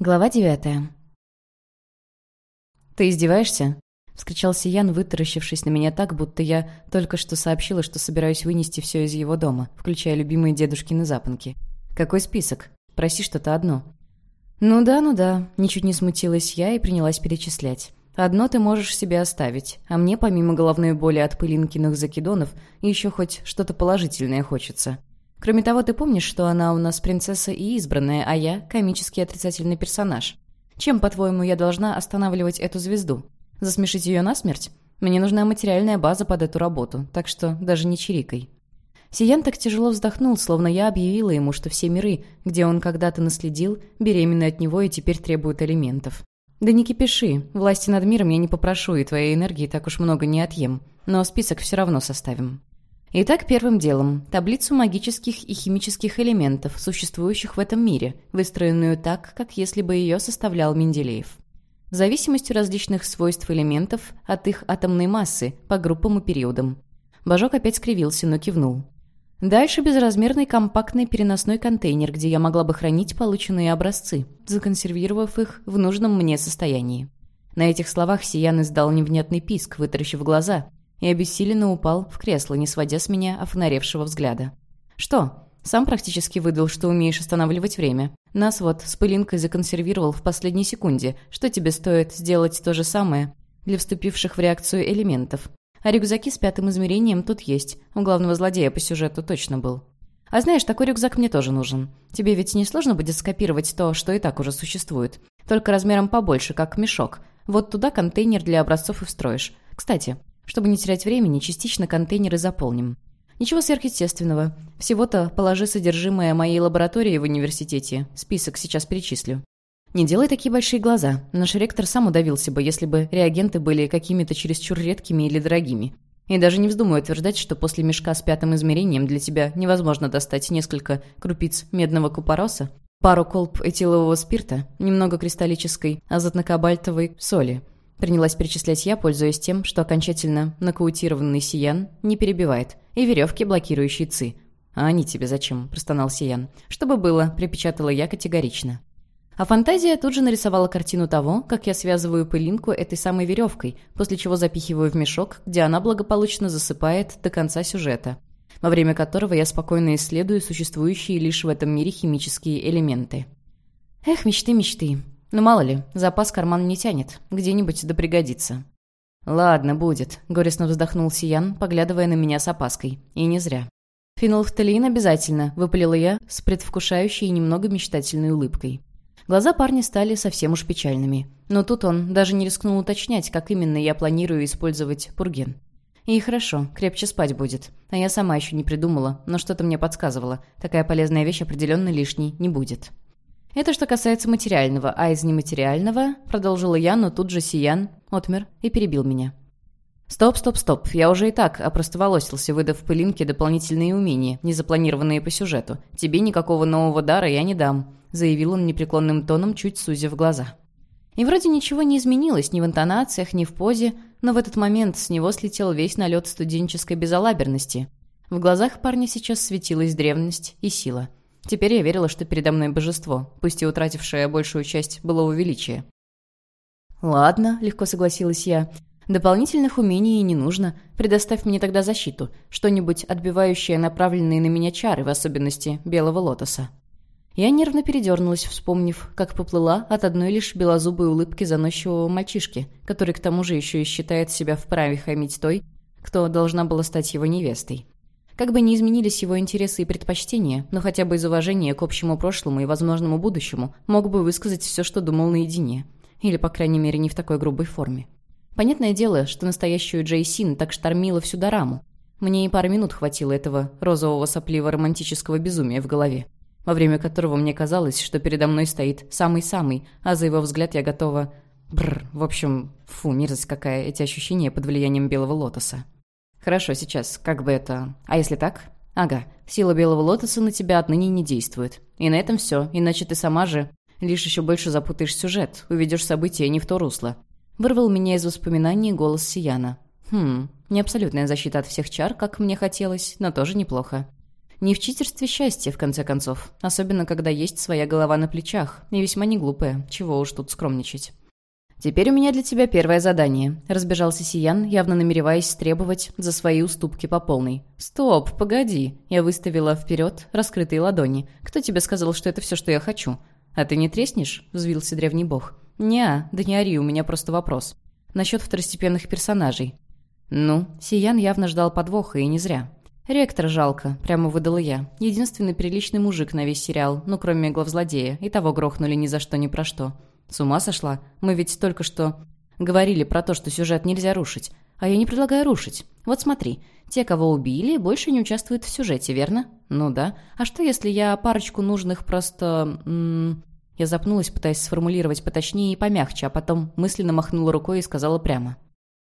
Глава девятая. «Ты издеваешься?» — вскричал Сиян, вытаращившись на меня так, будто я только что сообщила, что собираюсь вынести все из его дома, включая любимые дедушкины запонки. «Какой список? Проси что-то одно». «Ну да, ну да», — ничуть не смутилась я и принялась перечислять. «Одно ты можешь себе оставить, а мне, помимо головной боли от пылинкиных закидонов, еще хоть что-то положительное хочется. Кроме того, ты помнишь, что она у нас принцесса и избранная, а я — комический отрицательный персонаж. Чем, по-твоему, я должна останавливать эту звезду? Засмешить ее насмерть? Мне нужна материальная база под эту работу, так что даже не чирикай». Сиян так тяжело вздохнул, словно я объявила ему, что все миры, где он когда-то наследил, беременны от него и теперь требуют элементов. «Да не кипиши. Власти над миром я не попрошу, и твоей энергии так уж много не отъем. Но список все равно составим». Итак, первым делом – таблицу магических и химических элементов, существующих в этом мире, выстроенную так, как если бы ее составлял Менделеев. В зависимости различных свойств элементов от их атомной массы по группам и периодам. Божок опять скривился, но кивнул. Дальше безразмерный компактный переносной контейнер, где я могла бы хранить полученные образцы, законсервировав их в нужном мне состоянии. На этих словах Сиян издал невнятный писк, вытаращив глаза, и обессиленно упал в кресло, не сводя с меня офонаревшего взгляда. «Что?» Сам практически выдал, что умеешь останавливать время. Нас вот с пылинкой законсервировал в последней секунде. Что тебе стоит сделать то же самое для вступивших в реакцию элементов? А рюкзаки с пятым измерением тут есть. У главного злодея по сюжету точно был. А знаешь, такой рюкзак мне тоже нужен. Тебе ведь не сложно будет скопировать то, что и так уже существует. Только размером побольше, как мешок. Вот туда контейнер для образцов и встроишь. Кстати, чтобы не терять времени, частично контейнеры заполним. Ничего сверхъестественного. Всего-то положи содержимое моей лаборатории в университете. Список сейчас перечислю. Не делай такие большие глаза. Наш ректор сам удавился бы, если бы реагенты были какими-то чересчур редкими или дорогими. И даже не вздумаю утверждать, что после мешка с пятым измерением для тебя невозможно достать несколько крупиц медного купороса, пару колб этилового спирта, немного кристаллической азотно-кабальтовой соли – Принялась перечислять я, пользуясь тем, что окончательно нокаутированный Сиян не перебивает, и веревки, блокирующие ЦИ. «А они тебе зачем?» – простонал Сиян. «Чтобы было», – припечатала я категорично. А фантазия тут же нарисовала картину того, как я связываю пылинку этой самой веревкой, после чего запихиваю в мешок, где она благополучно засыпает до конца сюжета, во время которого я спокойно исследую существующие лишь в этом мире химические элементы. Эх, мечты, мечты. Ну, мало ли, запас карман не тянет. Где-нибудь да пригодится. «Ладно, будет», — горестно вздохнул Сиян, поглядывая на меня с опаской. И не зря. «Фенолфталин обязательно», — выпалила я с предвкушающей и немного мечтательной улыбкой. Глаза парня стали совсем уж печальными. Но тут он даже не рискнул уточнять, как именно я планирую использовать пурген. И хорошо, крепче спать будет. А я сама еще не придумала, но что-то мне подсказывало. Такая полезная вещь определенно лишней не будет. Это что касается материального, а из нематериального, продолжила я, но тут же Сиян отмер и перебил меня. «Стоп, стоп, стоп. Я уже и так опростоволосился, выдав пылинке дополнительные умения, не запланированные по сюжету. Тебе никакого нового дара я не дам», — заявил он непреклонным тоном, чуть сузив глаза. И вроде ничего не изменилось ни в интонациях, ни в позе, но в этот момент с него слетел весь налет студенческой безалаберности. В глазах парня сейчас светилась древность и сила — Теперь я верила, что передо мной божество, пусть и утратившее большую часть былого величия. «Ладно», — легко согласилась я. «Дополнительных умений не нужно. Предоставь мне тогда защиту. Что-нибудь, отбивающее направленные на меня чары, в особенности белого лотоса». Я нервно передернулась, вспомнив, как поплыла от одной лишь белозубой улыбки заносчивого мальчишки, который к тому же еще и считает себя вправе хамить той, кто должна была стать его невестой. Как бы ни изменились его интересы и предпочтения, но хотя бы из уважения к общему прошлому и возможному будущему мог бы высказать все, что думал наедине. Или, по крайней мере, не в такой грубой форме. Понятное дело, что настоящую Джей Син так штормила всю дораму. Мне и пары минут хватило этого розового сопливо-романтического безумия в голове, во время которого мне казалось, что передо мной стоит самый-самый, а за его взгляд я готова... Бррр, в общем, фу, мерзость какая, эти ощущения под влиянием белого лотоса. Хорошо, сейчас, как бы это... А если так? Ага, сила белого лотоса на тебя отныне не действует. И на этом все, иначе ты сама же лишь еще больше запутаешь сюжет, уведешь события не в то русло. Вырвал меня из воспоминаний голос Сияна. Хм, не абсолютная защита от всех чар, как мне хотелось, но тоже неплохо. Не в читерстве счастья, в конце концов. Особенно, когда есть своя голова на плечах. И весьма не глупая. Чего уж тут скромничать. «Теперь у меня для тебя первое задание», — разбежался Сиян, явно намереваясь требовать за свои уступки по полной. «Стоп, погоди!» — я выставила вперед раскрытые ладони. «Кто тебе сказал, что это все, что я хочу?» «А ты не треснешь?» — взвился древний бог. «Не, да не ори, у меня просто вопрос. Насчет второстепенных персонажей». «Ну?» Сиян явно ждал подвоха, и не зря. «Ректор жалко», — прямо выдала я. Единственный приличный мужик на весь сериал, ну, кроме главзлодея, и того грохнули ни за что ни про что. С ума сошла? Мы ведь только что говорили про то, что сюжет нельзя рушить. А я не предлагаю рушить. Вот смотри, те, кого убили, больше не участвуют в сюжете, верно? Ну да. А что, если я парочку нужных просто... Я запнулась, пытаясь сформулировать поточнее и помягче, а потом мысленно махнула рукой и сказала прямо.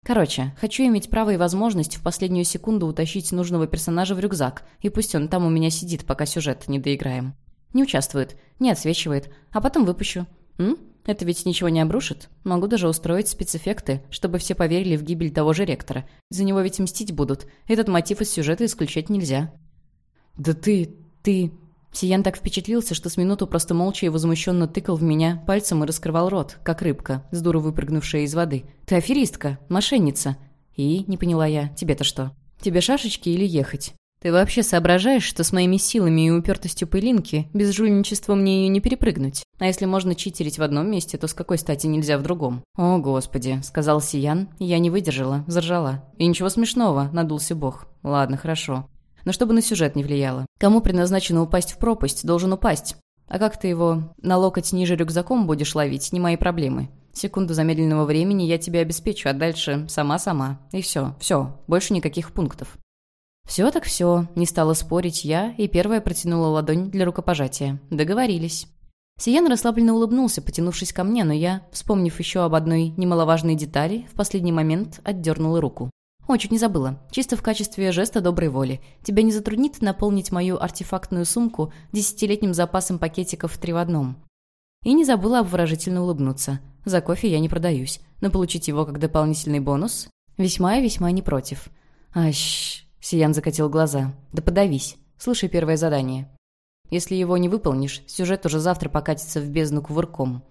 Короче, хочу иметь право и возможность в последнюю секунду утащить нужного персонажа в рюкзак, и пусть он там у меня сидит, пока сюжет не доиграем. Не участвует, не отсвечивает, а потом выпущу. М? Это ведь ничего не обрушит. Могу даже устроить спецэффекты, чтобы все поверили в гибель того же ректора. За него ведь мстить будут. Этот мотив из сюжета исключать нельзя. «Да ты... ты...» Сиян так впечатлился, что с минуту просто молча и возмущенно тыкал в меня пальцем и раскрывал рот, как рыбка, с дуру выпрыгнувшая из воды. «Ты аферистка, мошенница!» «И?» — не поняла я. «Тебе-то что? Тебе шашечки или ехать?» Ты вообще соображаешь, что с моими силами и упертостью пылинки без жульничества мне ее не перепрыгнуть? А если можно читерить в одном месте, то с какой стати нельзя в другом? «О, Господи», — сказал Сиян, я не выдержала, заржала. «И ничего смешного», — надулся Бог. «Ладно, хорошо. Но чтобы на сюжет не влияло. Кому предназначено упасть в пропасть, должен упасть. А как ты его на локоть ниже рюкзаком будешь ловить, не мои проблемы. Секунду замедленного времени я тебе обеспечу, а дальше сама-сама. И все, все, больше никаких пунктов. «Все так все», — не стала спорить я и первая протянула ладонь для рукопожатия. Договорились. Сиян расслабленно улыбнулся, потянувшись ко мне, но я, вспомнив еще об одной немаловажной детали, в последний момент отдернула руку. «О, чуть не забыла. Чисто в качестве жеста доброй воли. Тебя не затруднит наполнить мою артефактную сумку десятилетним запасом пакетиков три в одном?» И не забыла обворожительно улыбнуться. За кофе я не продаюсь, но получить его как дополнительный бонус весьма и весьма не против. Ащ, Сиян закатил глаза. «Да подавись. Слушай первое задание. Если его не выполнишь, сюжет уже завтра покатится в бездну кувырком.